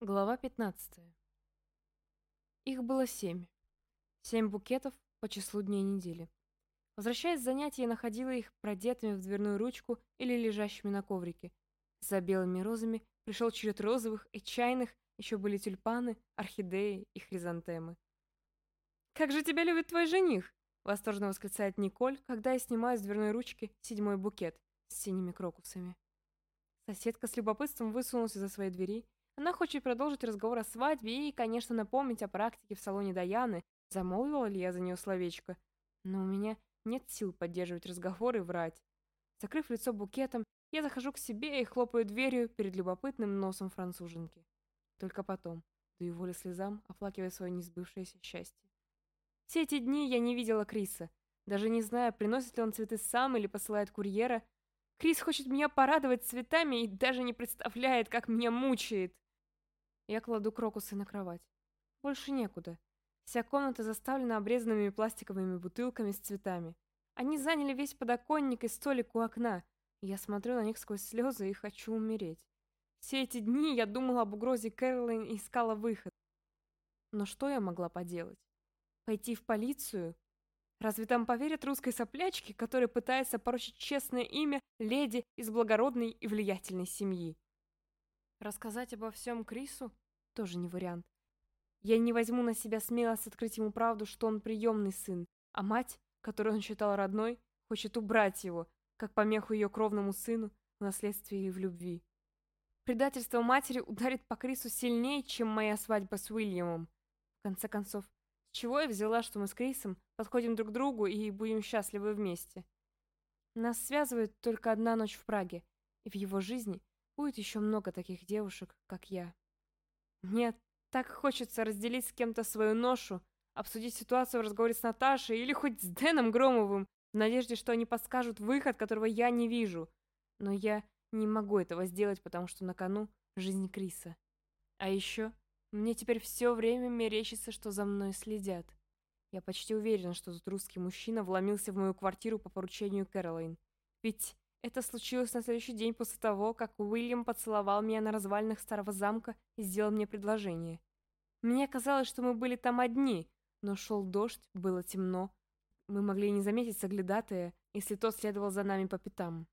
Глава 15. Их было семь. Семь букетов по числу дней недели. Возвращаясь с занятий, я находила их продетыми в дверную ручку или лежащими на коврике. За белыми розами пришел черед розовых и чайных, еще были тюльпаны, орхидеи и хризантемы. «Как же тебя любит твой жених!» — восторженно восклицает Николь, когда я снимаю с дверной ручки седьмой букет с синими крокусами. Соседка с любопытством высунулась из-за своей двери она хочет продолжить разговор о свадьбе и, конечно, напомнить о практике в салоне Даяны, замолвила ли я за нее словечко. Но у меня нет сил поддерживать разговор и врать. Закрыв лицо букетом, я захожу к себе и хлопаю дверью перед любопытным носом француженки. Только потом, даю волю слезам, оплакивая свое несбывшееся счастье. Все эти дни я не видела Криса. Даже не знаю, приносит ли он цветы сам или посылает курьера. Крис хочет меня порадовать цветами и даже не представляет, как меня мучает. Я кладу крокусы на кровать. Больше некуда. Вся комната заставлена обрезанными пластиковыми бутылками с цветами. Они заняли весь подоконник и столик у окна. Я смотрю на них сквозь слезы и хочу умереть. Все эти дни я думала об угрозе Кэролайн и искала выход. Но что я могла поделать? Пойти в полицию? Разве там поверят русской соплячке, которая пытается порочить честное имя леди из благородной и влиятельной семьи? Рассказать обо всем Крису тоже не вариант. Я не возьму на себя смелость открыть ему правду, что он приемный сын, а мать, которую он считал родной, хочет убрать его, как помеху ее кровному сыну в наследстве или в любви. Предательство матери ударит по Крису сильнее, чем моя свадьба с Уильямом. В конце концов, с чего я взяла, что мы с Крисом подходим друг к другу и будем счастливы вместе? Нас связывает только одна ночь в Праге, и в его жизни – Будет еще много таких девушек, как я. Мне так хочется разделить с кем-то свою ношу, обсудить ситуацию в разговоре с Наташей или хоть с Дэном Громовым, в надежде, что они подскажут выход, которого я не вижу. Но я не могу этого сделать, потому что на кону жизнь Криса. А еще мне теперь все время мерещится, что за мной следят. Я почти уверена, что тот русский мужчина вломился в мою квартиру по поручению Кэролайн. Ведь это случилось на следующий день после того, как Уильям поцеловал меня на развалинах старого замка и сделал мне предложение. Мне казалось, что мы были там одни, но шел дождь, было темно. Мы могли не заметить соглядатая, если тот следовал за нами по пятам.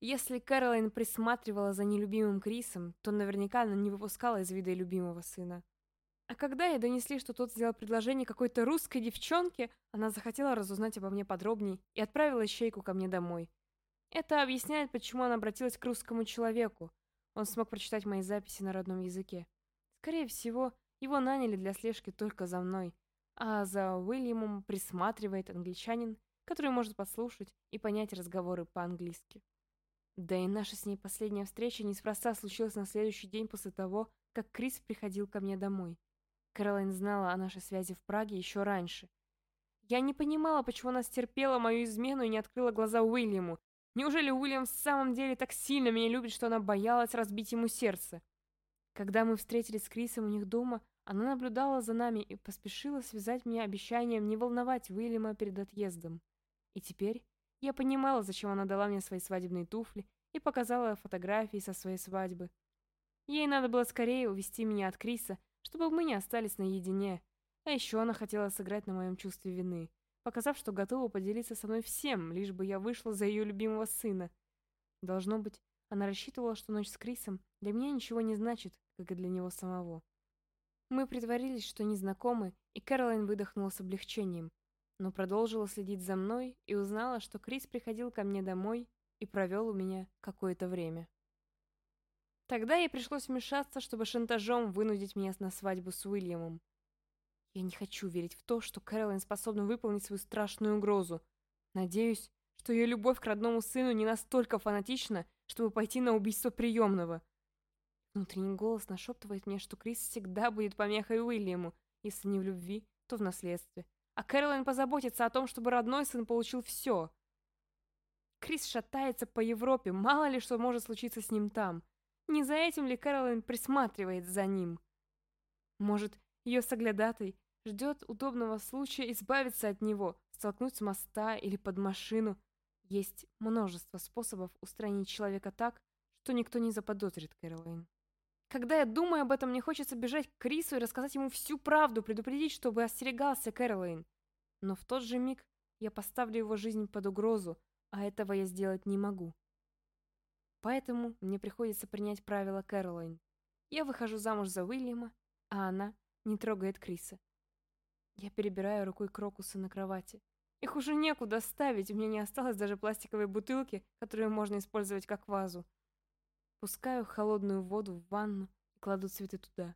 Если Кэролайн присматривала за нелюбимым Крисом, то наверняка она не выпускала из вида любимого сына. А когда ей донесли, что тот сделал предложение какой-то русской девчонке, она захотела разузнать обо мне подробнее и отправила щейку ко мне домой. Это объясняет, почему она обратилась к русскому человеку. Он смог прочитать мои записи на родном языке. Скорее всего, его наняли для слежки только за мной, а за Уильямом присматривает англичанин, который может подслушать и понять разговоры по-английски. Да и наша с ней последняя встреча неспроста случилась на следующий день после того, как Крис приходил ко мне домой. Кэролайн знала о нашей связи в Праге еще раньше. Я не понимала, почему она стерпела мою измену и не открыла глаза Уильяму, Неужели Уильям в самом деле так сильно меня любит, что она боялась разбить ему сердце? Когда мы встретились с Крисом у них дома, она наблюдала за нами и поспешила связать меня обещанием не волновать Уильяма перед отъездом. И теперь я понимала, зачем она дала мне свои свадебные туфли и показала фотографии со своей свадьбы. Ей надо было скорее увести меня от Криса, чтобы мы не остались наедине. А еще она хотела сыграть на моем чувстве вины показав, что готова поделиться со мной всем, лишь бы я вышла за ее любимого сына. Должно быть, она рассчитывала, что ночь с Крисом для меня ничего не значит, как и для него самого. Мы притворились, что не знакомы, и Кэролайн выдохнула с облегчением, но продолжила следить за мной и узнала, что Крис приходил ко мне домой и провел у меня какое-то время. Тогда ей пришлось вмешаться, чтобы шантажом вынудить меня на свадьбу с Уильямом. Я не хочу верить в то, что Кэролайн способна выполнить свою страшную угрозу. Надеюсь, что ее любовь к родному сыну не настолько фанатична, чтобы пойти на убийство приемного. Внутренний голос нашептывает мне, что Крис всегда будет помехой Уильяму, если не в любви, то в наследстве. А Кэролайн позаботится о том, чтобы родной сын получил все. Крис шатается по Европе, мало ли что может случиться с ним там. Не за этим ли Кэролайн присматривает за ним? Может, ее соглядатой Ждет удобного случая избавиться от него, столкнуть с моста или под машину. Есть множество способов устранить человека так, что никто не заподозрит Кэролайн. Когда я думаю об этом, мне хочется бежать к Крису и рассказать ему всю правду, предупредить, чтобы остерегался Кэролайн. Но в тот же миг я поставлю его жизнь под угрозу, а этого я сделать не могу. Поэтому мне приходится принять правила Кэролайн. Я выхожу замуж за Уильяма, а она не трогает Криса. Я перебираю рукой крокусы на кровати. Их уже некуда ставить, у меня не осталось даже пластиковой бутылки, которую можно использовать как вазу. Пускаю холодную воду в ванну и кладу цветы туда.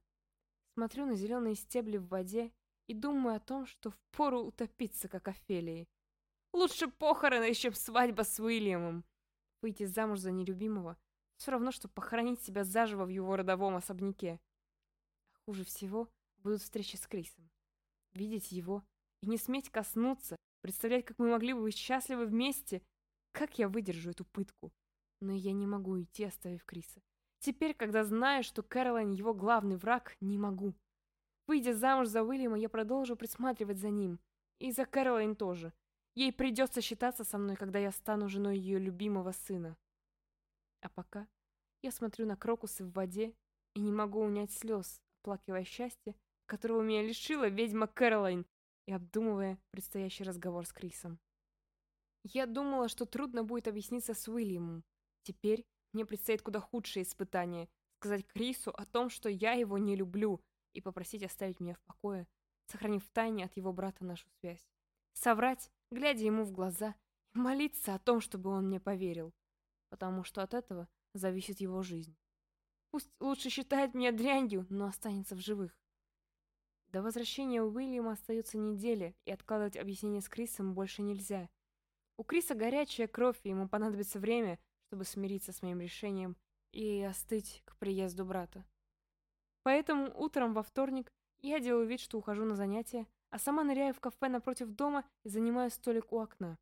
Смотрю на зеленые стебли в воде и думаю о том, что впору утопиться, как Офелии. Лучше похороны, чем свадьба с Уильямом. Выйти замуж за нелюбимого все равно, что похоронить себя заживо в его родовом особняке. А хуже всего будут встречи с Крисом. Видеть его и не сметь коснуться, представлять, как мы могли бы быть счастливы вместе. Как я выдержу эту пытку? Но я не могу уйти, оставив Криса. Теперь, когда знаю, что Кэролайн его главный враг, не могу. Выйдя замуж за Уильяма, я продолжу присматривать за ним. И за Кэролайн тоже. Ей придется считаться со мной, когда я стану женой ее любимого сына. А пока я смотрю на крокусы в воде и не могу унять слез, оплакивая счастье, которого меня лишила ведьма Кэролайн, и обдумывая предстоящий разговор с Крисом. Я думала, что трудно будет объясниться с Уильямом. Теперь мне предстоит куда худшее испытание — сказать Крису о том, что я его не люблю, и попросить оставить меня в покое, сохранив в тайне от его брата нашу связь. Соврать, глядя ему в глаза, и молиться о том, чтобы он мне поверил, потому что от этого зависит его жизнь. Пусть лучше считает меня дрянью, но останется в живых. До возвращения Уильяма остается неделя, и откладывать объяснение с Крисом больше нельзя. У Криса горячая кровь, и ему понадобится время, чтобы смириться с моим решением и остыть к приезду брата. Поэтому утром во вторник я делаю вид, что ухожу на занятия, а сама ныряю в кафе напротив дома и занимаю столик у окна.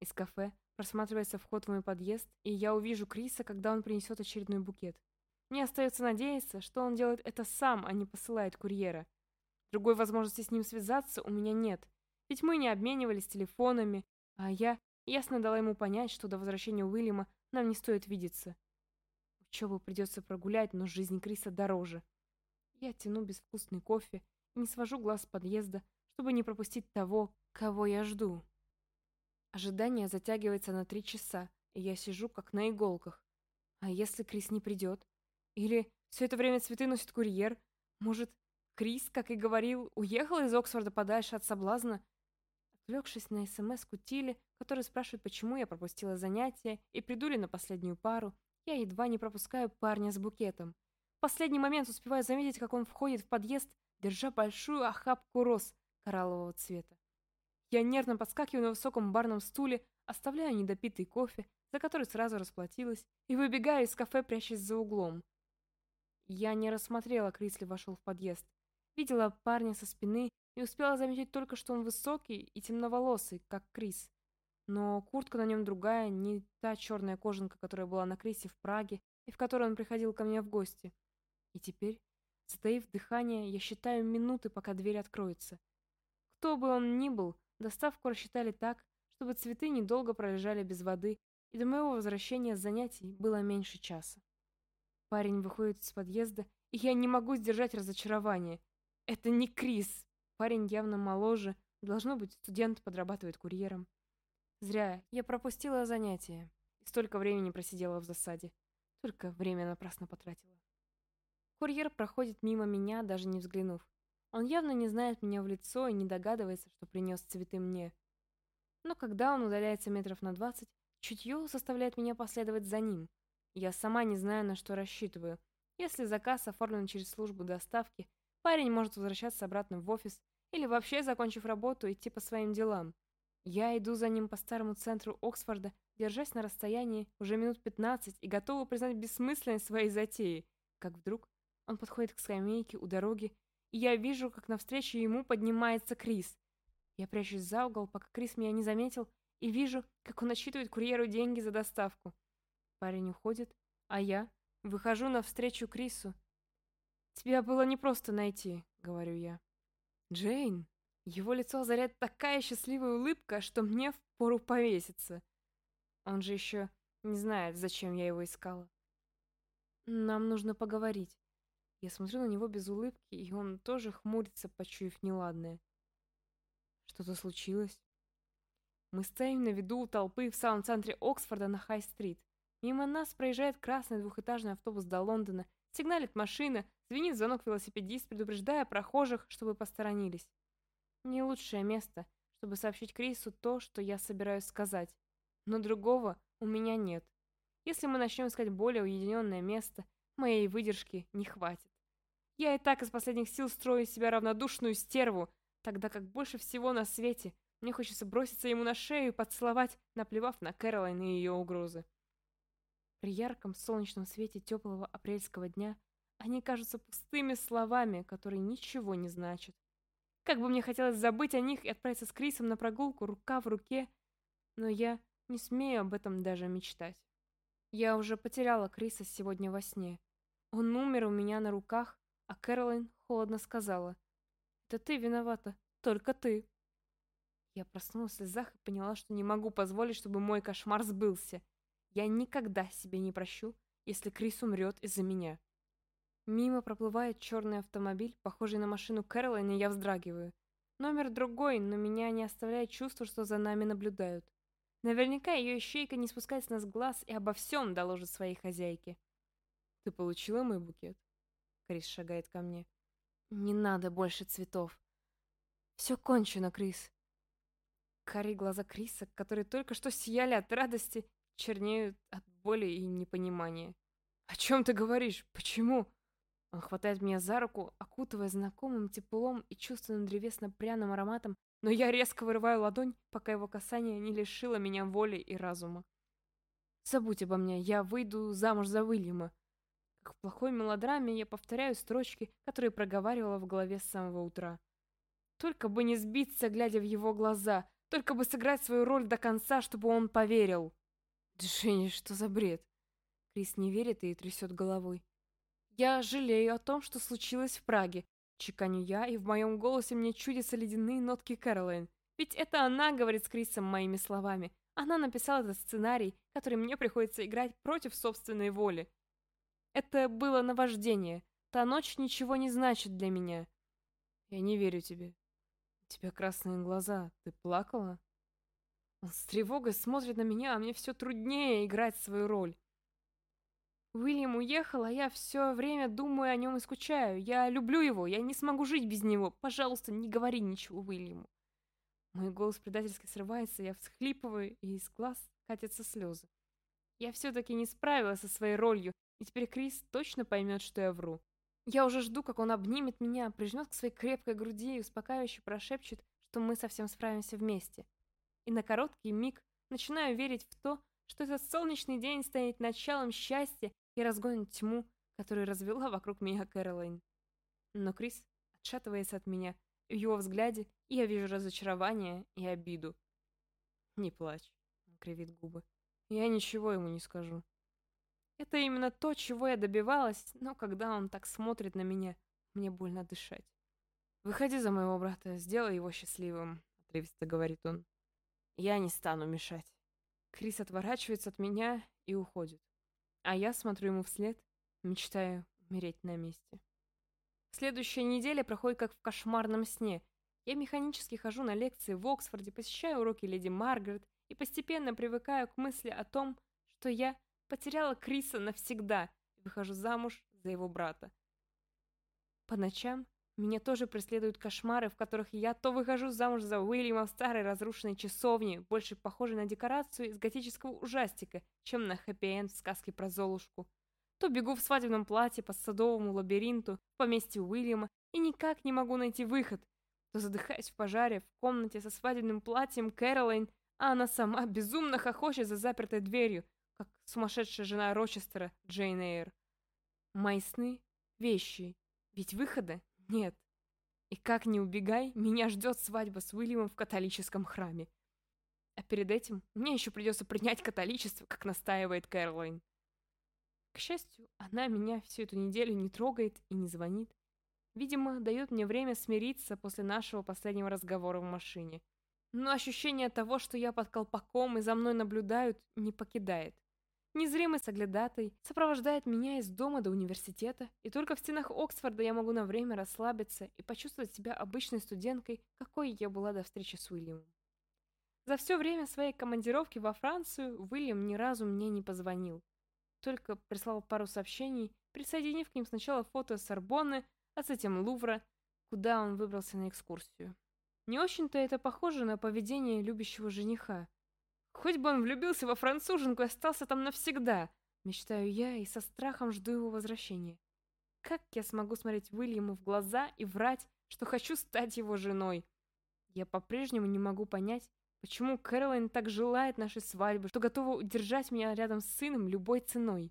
Из кафе просматривается вход в мой подъезд, и я увижу Криса, когда он принесет очередной букет. Мне остается надеяться, что он делает это сам, а не посылает курьера. Другой возможности с ним связаться у меня нет, ведь мы не обменивались телефонами, а я ясно дала ему понять, что до возвращения Уильяма нам не стоит видеться. Учебу придется прогулять, но жизнь Криса дороже. Я тяну безвкусный кофе и не свожу глаз с подъезда, чтобы не пропустить того, кого я жду. Ожидание затягивается на три часа, и я сижу как на иголках. А если Крис не придет? Или все это время цветы носит курьер? Может, Крис, как и говорил, уехал из Оксфорда подальше от соблазна. Отвлекшись на СМС Кутили, который спрашивает, почему я пропустила занятия и приду ли на последнюю пару, я едва не пропускаю парня с букетом. В последний момент успеваю заметить, как он входит в подъезд, держа большую охапку роз кораллового цвета. Я нервно подскакиваю на высоком барном стуле, оставляю недопитый кофе, за который сразу расплатилась, и выбегаю из кафе, прячась за углом. Я не рассмотрела, Крисли вошел в подъезд. Видела парня со спины и успела заметить только, что он высокий и темноволосый, как Крис. Но куртка на нем другая, не та черная кожанка, которая была на Крисе в Праге и в которой он приходил ко мне в гости. И теперь, затаив дыхание, я считаю минуты, пока дверь откроется. Кто бы он ни был, доставку рассчитали так, чтобы цветы недолго пролежали без воды, и до моего возвращения с занятий было меньше часа. Парень выходит из подъезда, и я не могу сдержать разочарование. Это не Крис. Парень явно моложе. Должно быть, студент подрабатывает курьером. Зря. Я пропустила занятие. И столько времени просидела в засаде. Только время напрасно потратила. Курьер проходит мимо меня, даже не взглянув. Он явно не знает меня в лицо и не догадывается, что принес цветы мне. Но когда он удаляется метров на двадцать, чутье заставляет меня последовать за ним. Я сама не знаю, на что рассчитываю. Если заказ оформлен через службу доставки, Парень может возвращаться обратно в офис или вообще, закончив работу, идти по своим делам. Я иду за ним по старому центру Оксфорда, держась на расстоянии уже минут 15 и готова признать бессмысленность своей затеи, как вдруг он подходит к скамейке у дороги, и я вижу, как навстречу ему поднимается Крис. Я прячусь за угол, пока Крис меня не заметил, и вижу, как он отсчитывает курьеру деньги за доставку. Парень уходит, а я выхожу навстречу Крису «Тебя было непросто найти», — говорю я. «Джейн!» Его лицо озаряет такая счастливая улыбка, что мне впору повеситься. Он же еще не знает, зачем я его искала. «Нам нужно поговорить. Я смотрю на него без улыбки, и он тоже хмурится, почуяв неладное. Что-то случилось? Мы стоим на виду у толпы в самом центре Оксфорда на Хай-стрит. Мимо нас проезжает красный двухэтажный автобус до Лондона, сигналит машина, звенит звонок велосипедист, предупреждая прохожих, чтобы посторонились. Не лучшее место, чтобы сообщить Крису то, что я собираюсь сказать. Но другого у меня нет. Если мы начнем искать более уединенное место, моей выдержки не хватит. Я и так из последних сил строю из себя равнодушную стерву, тогда как больше всего на свете мне хочется броситься ему на шею и поцеловать, наплевав на Кэролайн и ее угрозы. При ярком солнечном свете теплого апрельского дня они кажутся пустыми словами, которые ничего не значат. Как бы мне хотелось забыть о них и отправиться с Крисом на прогулку рука в руке, но я не смею об этом даже мечтать. Я уже потеряла Криса сегодня во сне. Он умер у меня на руках, а Кэролайн холодно сказала. «Это ты виновата, только ты». Я проснулась в слезах и поняла, что не могу позволить, чтобы мой кошмар сбылся. Я никогда себе не прощу, если Крис умрет из-за меня. Мимо проплывает черный автомобиль, похожий на машину Кэролайн, и я вздрагиваю. Номер другой, но меня не оставляет чувство, что за нами наблюдают. Наверняка ее ищейка не спускает с нас глаз и обо всем доложит своей хозяйке. «Ты получила мой букет?» Крис шагает ко мне. «Не надо больше цветов. Все кончено, Крис». Карие глаза Криса, которые только что сияли от радости, чернеют от боли и непонимания. «О чем ты говоришь? Почему?» Он хватает меня за руку, окутывая знакомым теплом и чувственным древесно-пряным ароматом, но я резко вырываю ладонь, пока его касание не лишило меня воли и разума. «Забудь обо мне, я выйду замуж за Уильяма». Как в плохой мелодраме я повторяю строчки, которые проговаривала в голове с самого утра. Только бы не сбиться, глядя в его глаза, только бы сыграть свою роль до конца, чтобы он поверил. Дженни, что за бред? Крис не верит и трясет головой. Я жалею о том, что случилось в Праге. Чеканю я, и в моем голосе мне чудятся ледяные нотки Кэролайн. Ведь это она говорит с Крисом моими словами. Она написала этот сценарий, который мне приходится играть против собственной воли. Это было наваждение. Та ночь ничего не значит для меня. Я не верю тебе. У тебя красные глаза. Ты плакала? Он с тревогой смотрит на меня, а мне все труднее играть свою роль. Уильям уехал, а я все время думаю о нем и скучаю. Я люблю его, я не смогу жить без него. Пожалуйста, не говори ничего Уильяму. Мой голос предательски срывается, я всхлипываю, и из глаз катятся слезы. Я все-таки не справилась со своей ролью, и теперь Крис точно поймет, что я вру. Я уже жду, как он обнимет меня, прижмет к своей крепкой груди и успокаивающе прошепчет, что мы совсем справимся вместе и на короткий миг начинаю верить в то, что этот солнечный день станет началом счастья и разгонит тьму, которую развела вокруг меня Кэролайн. Но Крис отшатывается от меня, в его взгляде я вижу разочарование и обиду. «Не плачь», — кривит губы. «Я ничего ему не скажу». Это именно то, чего я добивалась, но когда он так смотрит на меня, мне больно дышать. «Выходи за моего брата, сделай его счастливым», — отрывисто говорит он. Я не стану мешать. Крис отворачивается от меня и уходит. А я смотрю ему вслед, мечтаю умереть на месте. Следующая неделя проходит как в кошмарном сне. Я механически хожу на лекции в Оксфорде, посещаю уроки леди Маргарет и постепенно привыкаю к мысли о том, что я потеряла Криса навсегда и выхожу замуж за его брата. По ночам меня тоже преследуют кошмары, в которых я то выхожу замуж за Уильяма в старой разрушенной часовне, больше похожей на декорацию из готического ужастика, чем на хэппи-энд в сказке про Золушку. То бегу в свадебном платье по садовому лабиринту, в поместье Уильяма, и никак не могу найти выход. То задыхаюсь в пожаре в комнате со свадебным платьем Кэролайн, а она сама безумно хохочет за запертой дверью, как сумасшедшая жена Рочестера Джейн Эйр. Мои сны — вещи, ведь выхода нет. И как ни убегай, меня ждет свадьба с Уильямом в католическом храме. А перед этим мне еще придется принять католичество, как настаивает Кэролайн. К счастью, она меня всю эту неделю не трогает и не звонит. Видимо, дает мне время смириться после нашего последнего разговора в машине. Но ощущение того, что я под колпаком и за мной наблюдают, не покидает. Незримый соглядатай сопровождает меня из дома до университета, и только в стенах Оксфорда я могу на время расслабиться и почувствовать себя обычной студенткой, какой я была до встречи с Уильямом. За все время своей командировки во Францию Уильям ни разу мне не позвонил. Только прислал пару сообщений, присоединив к ним сначала фото Сорбонны, а затем Лувра, куда он выбрался на экскурсию. Не очень-то это похоже на поведение любящего жениха. Хоть бы он влюбился во француженку и остался там навсегда, мечтаю я и со страхом жду его возвращения. Как я смогу смотреть Уильяму в глаза и врать, что хочу стать его женой? Я по-прежнему не могу понять, почему Кэролайн так желает нашей свадьбы, что готова удержать меня рядом с сыном любой ценой.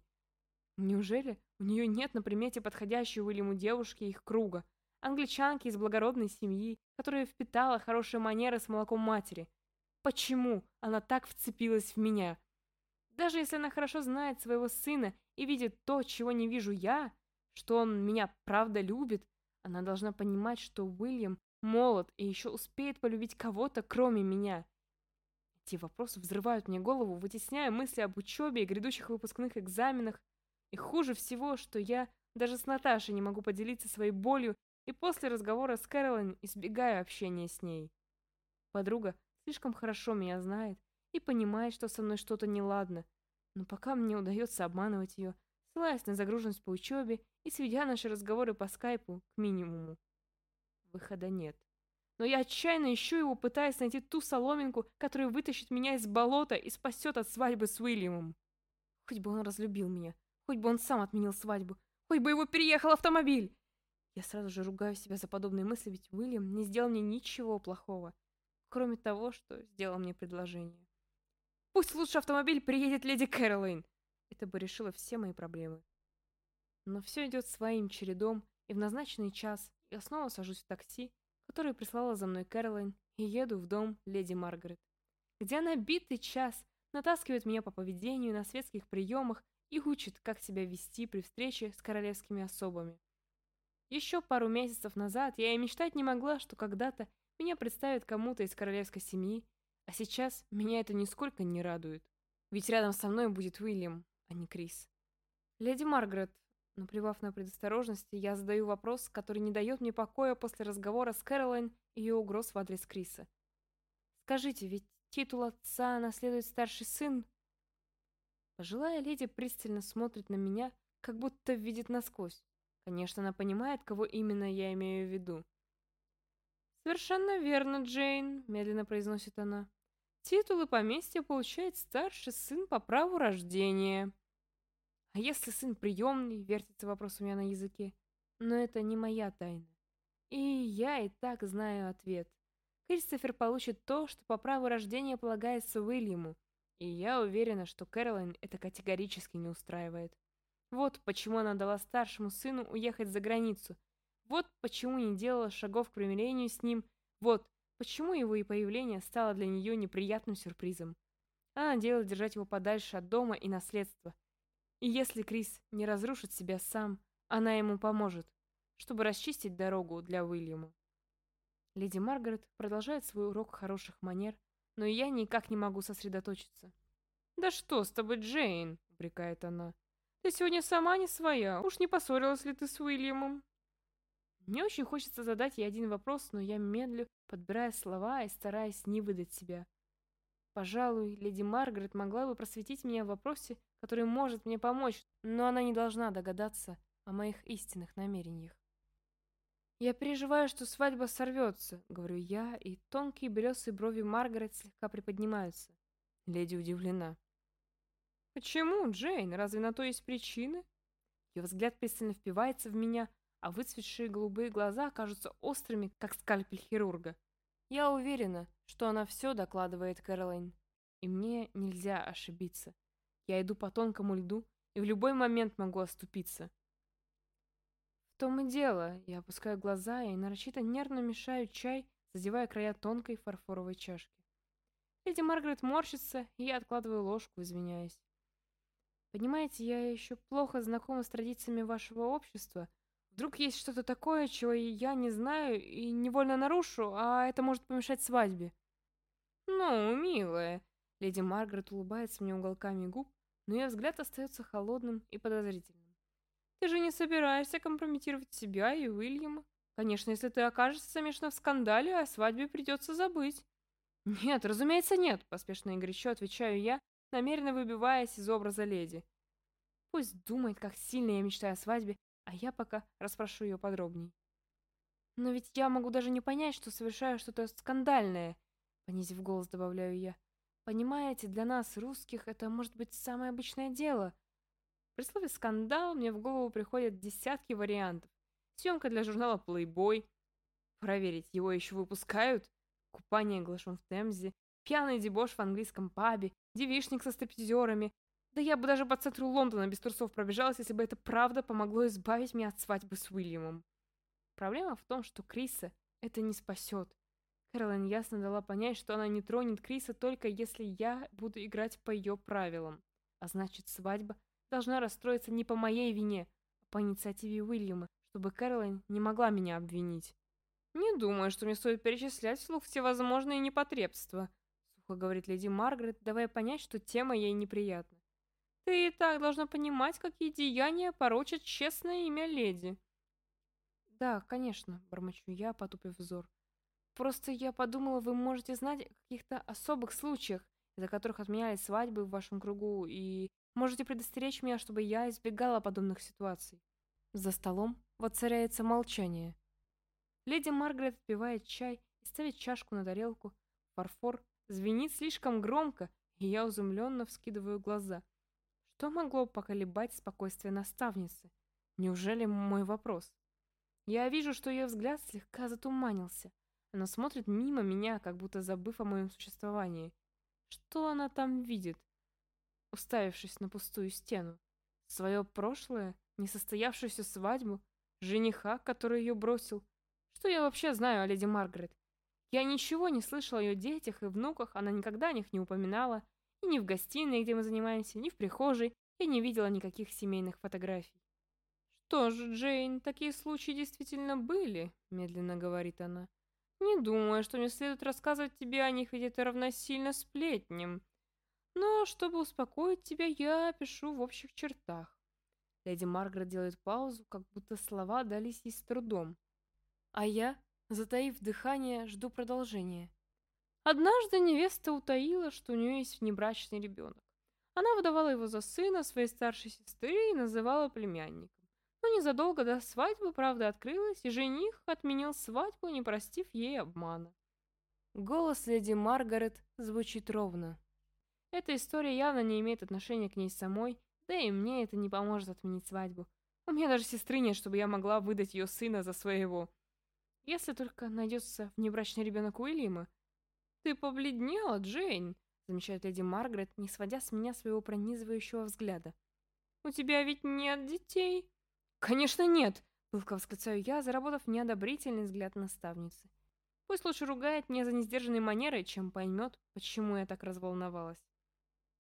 Неужели у нее нет на примете подходящей Уильяму девушки их круга, англичанки из благородной семьи, которая впитала хорошие манеры с молоком матери – Почему она так вцепилась в меня? Даже если она хорошо знает своего сына и видит то, чего не вижу я, что он меня правда любит, она должна понимать, что Уильям молод и еще успеет полюбить кого-то, кроме меня. Эти вопросы взрывают мне голову, вытесняя мысли об учебе и грядущих выпускных экзаменах. И хуже всего, что я даже с Наташей не могу поделиться своей болью и после разговора с Кэролайн избегаю общения с ней. Подруга слишком хорошо меня знает и понимает, что со мной что-то неладно. Но пока мне удается обманывать ее, ссылаясь на загруженность по учебе и сведя наши разговоры по скайпу к минимуму. Выхода нет. Но я отчаянно ищу его, пытаясь найти ту соломинку, которая вытащит меня из болота и спасет от свадьбы с Уильямом. Хоть бы он разлюбил меня, хоть бы он сам отменил свадьбу, хоть бы его переехал автомобиль. Я сразу же ругаю себя за подобные мысли, ведь Уильям не сделал мне ничего плохого кроме того, что сделал мне предложение. Пусть лучше автомобиль приедет леди Кэролайн. Это бы решило все мои проблемы. Но все идет своим чередом, и в назначенный час я снова сажусь в такси, которое прислала за мной Кэролайн, и еду в дом леди Маргарет, где она битый час натаскивает меня по поведению на светских приемах и учит, как себя вести при встрече с королевскими особами. Еще пару месяцев назад я и мечтать не могла, что когда-то меня представят кому-то из королевской семьи, а сейчас меня это нисколько не радует. Ведь рядом со мной будет Уильям, а не Крис. Леди Маргарет, наплевав на предосторожности, я задаю вопрос, который не дает мне покоя после разговора с Кэролайн и ее угроз в адрес Криса. Скажите, ведь титул отца наследует старший сын? Пожилая леди пристально смотрит на меня, как будто видит насквозь. Конечно, она понимает, кого именно я имею в виду. «Совершенно верно, Джейн», — медленно произносит она. «Титулы поместья получает старший сын по праву рождения». «А если сын приемный?» — вертится вопрос у меня на языке. Но это не моя тайна. И я и так знаю ответ. Кристофер получит то, что по праву рождения полагается Уильяму, и я уверена, что Кэролайн это категорически не устраивает. Вот почему она дала старшему сыну уехать за границу — вот почему не делала шагов к примирению с ним. Вот почему его и появление стало для нее неприятным сюрпризом. Она надеялась держать его подальше от дома и наследства. И если Крис не разрушит себя сам, она ему поможет, чтобы расчистить дорогу для Уильяма. Леди Маргарет продолжает свой урок хороших манер, но я никак не могу сосредоточиться. «Да что с тобой, Джейн?» — упрекает она. «Ты сегодня сама не своя. Уж не поссорилась ли ты с Уильямом?» Мне очень хочется задать ей один вопрос, но я медлю, подбирая слова и стараясь не выдать себя. Пожалуй, леди Маргарет могла бы просветить меня в вопросе, который может мне помочь, но она не должна догадаться о моих истинных намерениях. «Я переживаю, что свадьба сорвется», — говорю я, и тонкие белесые брови Маргарет слегка приподнимаются. Леди удивлена. «Почему, Джейн? Разве на то есть причины?» Ее взгляд пристально впивается в меня, а выцветшие голубые глаза кажутся острыми, как скальпель хирурга. Я уверена, что она все докладывает Кэролайн, и мне нельзя ошибиться. Я иду по тонкому льду и в любой момент могу оступиться. В том и дело, я опускаю глаза и нарочито нервно мешаю чай, задевая края тонкой фарфоровой чашки. Леди Маргарет морщится, и я откладываю ложку, извиняясь. Понимаете, я еще плохо знакома с традициями вашего общества, Вдруг есть что-то такое, чего я не знаю и невольно нарушу, а это может помешать свадьбе. Ну, милая. Леди Маргарет улыбается мне уголками губ, но ее взгляд остается холодным и подозрительным. «Ты же не собираешься компрометировать себя и Уильяма? Конечно, если ты окажешься замешана в скандале, о свадьбе придется забыть». «Нет, разумеется, нет», — поспешно и горячо отвечаю я, намеренно выбиваясь из образа леди. Пусть думает, как сильно я мечтаю о свадьбе, а я пока расспрошу ее подробней. «Но ведь я могу даже не понять, что совершаю что-то скандальное», — понизив голос, добавляю я. «Понимаете, для нас, русских, это может быть самое обычное дело». При слове «скандал» мне в голову приходят десятки вариантов. Съемка для журнала Playboy. Проверить, его еще выпускают. Купание глашом в Темзе. Пьяный дебош в английском пабе. Девишник со стриптизерами. Да я бы даже по центру Лондона без трусов пробежалась, если бы это правда помогло избавить меня от свадьбы с Уильямом. Проблема в том, что Криса это не спасет. Кэролайн ясно дала понять, что она не тронет Криса только если я буду играть по ее правилам. А значит, свадьба должна расстроиться не по моей вине, а по инициативе Уильяма, чтобы Кэролайн не могла меня обвинить. «Не думаю, что мне стоит перечислять вслух всевозможные непотребства», сухо говорит леди Маргарет, давая понять, что тема ей неприятна. Ты и так должна понимать, какие деяния порочат честное имя леди. Да, конечно, бормочу я, потупив взор. Просто я подумала, вы можете знать о каких-то особых случаях, из-за которых отменялись свадьбы в вашем кругу, и можете предостеречь меня, чтобы я избегала подобных ситуаций. За столом воцаряется молчание. Леди Маргарет отпивает чай и ставит чашку на тарелку. Фарфор звенит слишком громко, и я изумленно вскидываю глаза. Что могло поколебать спокойствие наставницы? Неужели мой вопрос? Я вижу, что ее взгляд слегка затуманился. Она смотрит мимо меня, как будто забыв о моем существовании. Что она там видит? Уставившись на пустую стену. Свое прошлое, несостоявшуюся свадьбу, жениха, который ее бросил. Что я вообще знаю о леди Маргарет? Я ничего не слышала о ее детях и внуках, она никогда о них не упоминала. И ни в гостиной, где мы занимаемся, ни в прихожей я не видела никаких семейных фотографий. «Что ж, Джейн, такие случаи действительно были», — медленно говорит она. «Не думаю, что мне следует рассказывать тебе о них, ведь это равносильно сплетням. Но, чтобы успокоить тебя, я опишу в общих чертах». Леди Маргарет делает паузу, как будто слова дались ей с трудом. А я, затаив дыхание, жду продолжения. Однажды невеста утаила, что у нее есть внебрачный ребенок. Она выдавала его за сына своей старшей сестры и называла племянником. Но незадолго до свадьбы правда открылась, и жених отменил свадьбу, не простив ей обмана. Голос леди Маргарет звучит ровно. Эта история явно не имеет отношения к ней самой, да и мне это не поможет отменить свадьбу. У меня даже сестры нет, чтобы я могла выдать ее сына за своего. Если только найдется внебрачный ребенок Уильяма, «Ты побледнела, Джейн», — замечает леди Маргарет, не сводя с меня своего пронизывающего взгляда. «У тебя ведь нет детей?» «Конечно нет!» — пылко восклицаю я, заработав неодобрительный взгляд наставницы. Пусть лучше ругает меня за несдержанные манеры, чем поймет, почему я так разволновалась.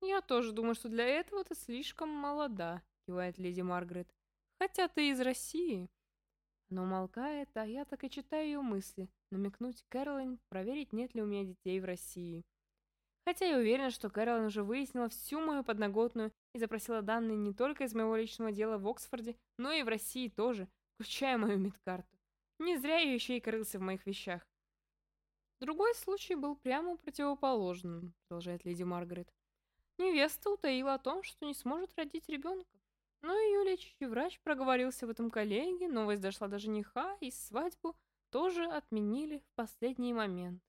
«Я тоже думаю, что для этого ты слишком молода», — кивает леди Маргарет. «Хотя ты из России». Она умолкает, а я так и читаю ее мысли — намекнуть Кэролайн, проверить, нет ли у меня детей в России. Хотя я уверена, что Кэролайн уже выяснила всю мою подноготную и запросила данные не только из моего личного дела в Оксфорде, но и в России тоже, включая мою медкарту. Не зря я еще и крылся в моих вещах. Другой случай был прямо противоположным, продолжает леди Маргарет. Невеста утаила о том, что не сможет родить ребенка. Но ее лечащий врач проговорился в этом коллеге, новость дошла до жениха, и свадьбу тоже отменили в последний момент.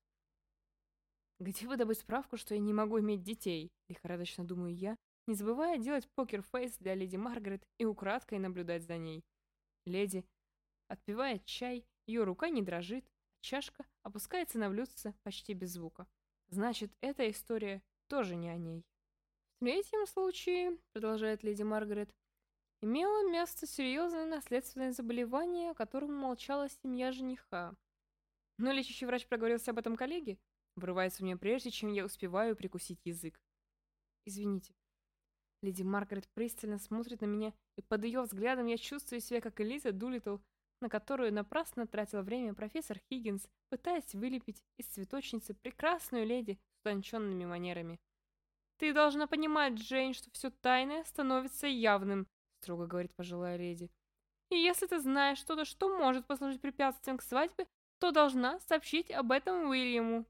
Где выдобыть справку, что я не могу иметь детей? Лихорадочно думаю я, не забывая делать покер-фейс для леди Маргарет и украдкой наблюдать за ней. Леди отпивает чай, ее рука не дрожит, чашка опускается на блюдце почти без звука. Значит, эта история тоже не о ней. В третьем случае, продолжает леди Маргарет, имело место серьезное наследственное заболевание, о котором молчала семья жениха. Но лечащий врач проговорился об этом коллеге, врывается мне прежде, чем я успеваю прикусить язык. Извините. Леди Маргарет пристально смотрит на меня, и под ее взглядом я чувствую себя как Элиза Дулитл, на которую напрасно тратил время профессор Хиггинс, пытаясь вылепить из цветочницы прекрасную леди с утонченными манерами. «Ты должна понимать, Джейн, что все тайное становится явным», строго говорит пожилая леди. «И если ты знаешь что-то, что может послужить препятствием к свадьбе, то должна сообщить об этом Уильяму».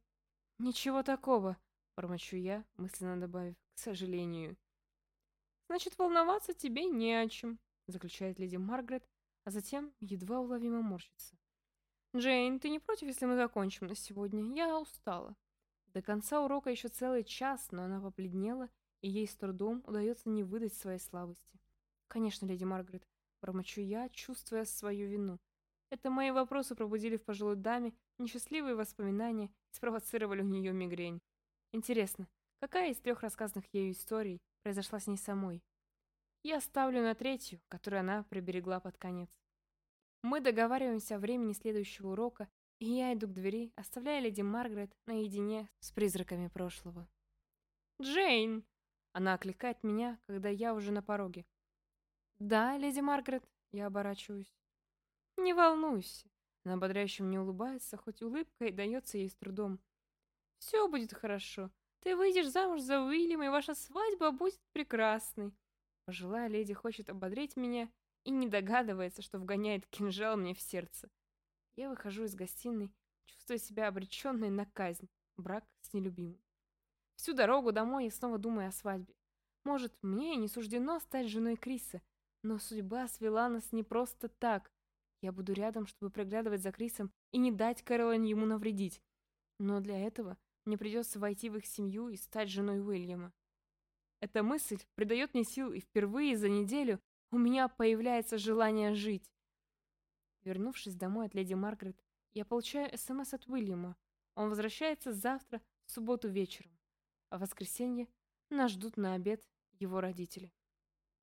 «Ничего такого», — бормочу я, мысленно добавив, «к сожалению». «Значит, волноваться тебе не о чем», — заключает леди Маргарет, а затем едва уловимо морщится. «Джейн, ты не против, если мы закончим на сегодня? Я устала». До конца урока еще целый час, но она побледнела, и ей с трудом удается не выдать своей слабости. «Конечно, леди Маргарет», — промочу я, чувствуя свою вину. Это мои вопросы пробудили в пожилой даме несчастливые воспоминания и спровоцировали у нее мигрень. Интересно, какая из трех рассказанных ею историй произошла с ней самой? Я ставлю на третью, которую она приберегла под конец. Мы договариваемся о времени следующего урока, и я иду к двери, оставляя леди Маргарет наедине с призраками прошлого. «Джейн!» Она окликает меня, когда я уже на пороге. «Да, леди Маргарет?» Я оборачиваюсь. «Не волнуйся!» Она ободряюще мне улыбается, хоть улыбка и дается ей с трудом. «Все будет хорошо. Ты выйдешь замуж за Уильяма, и ваша свадьба будет прекрасной. Пожилая леди хочет ободрить меня и не догадывается, что вгоняет кинжал мне в сердце. Я выхожу из гостиной, чувствуя себя обреченной на казнь, брак с нелюбимым. Всю дорогу домой я снова думаю о свадьбе. Может, мне не суждено стать женой Криса, но судьба свела нас не просто так. Я буду рядом, чтобы приглядывать за Крисом и не дать Кэролайн ему навредить. Но для этого мне придется войти в их семью и стать женой Уильяма. Эта мысль придает мне сил, и впервые за неделю у меня появляется желание жить. Вернувшись домой от леди Маргарет, я получаю СМС от Уильяма. Он возвращается завтра, в субботу вечером. А в воскресенье нас ждут на обед его родители.